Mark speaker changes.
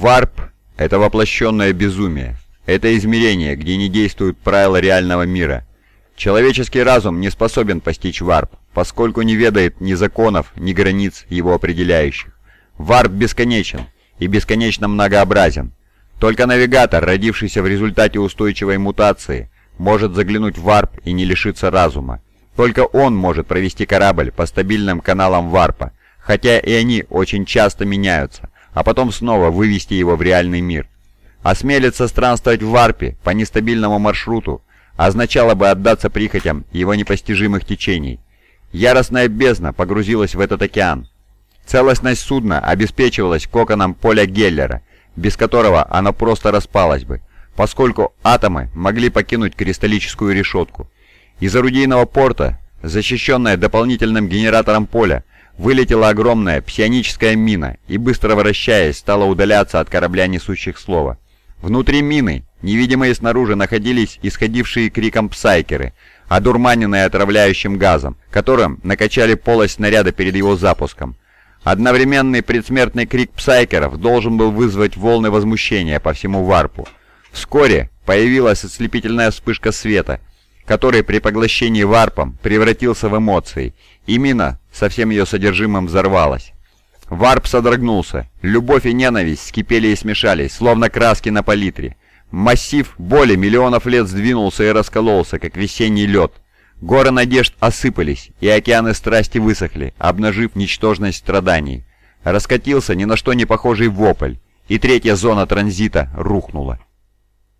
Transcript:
Speaker 1: Варп — это воплощенное безумие. Это измерение, где не действуют правила реального мира. Человеческий разум не способен постичь варп, поскольку не ведает ни законов, ни границ его определяющих. Варп бесконечен и бесконечно многообразен. Только навигатор, родившийся в результате устойчивой мутации, может заглянуть в варп и не лишиться разума. Только он может провести корабль по стабильным каналам варпа, хотя и они очень часто меняются, а потом снова вывести его в реальный мир. Осмелиться странствовать в варпе по нестабильному маршруту означало бы отдаться прихотям его непостижимых течений. Яростная бездна погрузилась в этот океан. Целостность судна обеспечивалась коконом поля Геллера, без которого оно просто распалось бы, поскольку атомы могли покинуть кристаллическую решетку. Из орудийного порта, защищенная дополнительным генератором поля, вылетела огромная псионическая мина и, быстро вращаясь, стала удаляться от корабля несущих слова. Внутри мины, невидимые снаружи, находились исходившие криком псайкеры, одурманенные отравляющим газом, которым накачали полость снаряда перед его запуском. Одновременный предсмертный крик псайкеров должен был вызвать волны возмущения по всему варпу. Вскоре появилась ослепительная вспышка света, который при поглощении варпом превратился в эмоции, и мина со всем ее содержимым взорвалась. Варп содрогнулся. Любовь и ненависть скипели и смешались, словно краски на палитре. Массив боли миллионов лет сдвинулся и раскололся, как весенний лед. Горы надежд осыпались, и океаны страсти высохли, обнажив ничтожность страданий. Раскатился ни на что не похожий вопль, и третья зона транзита рухнула.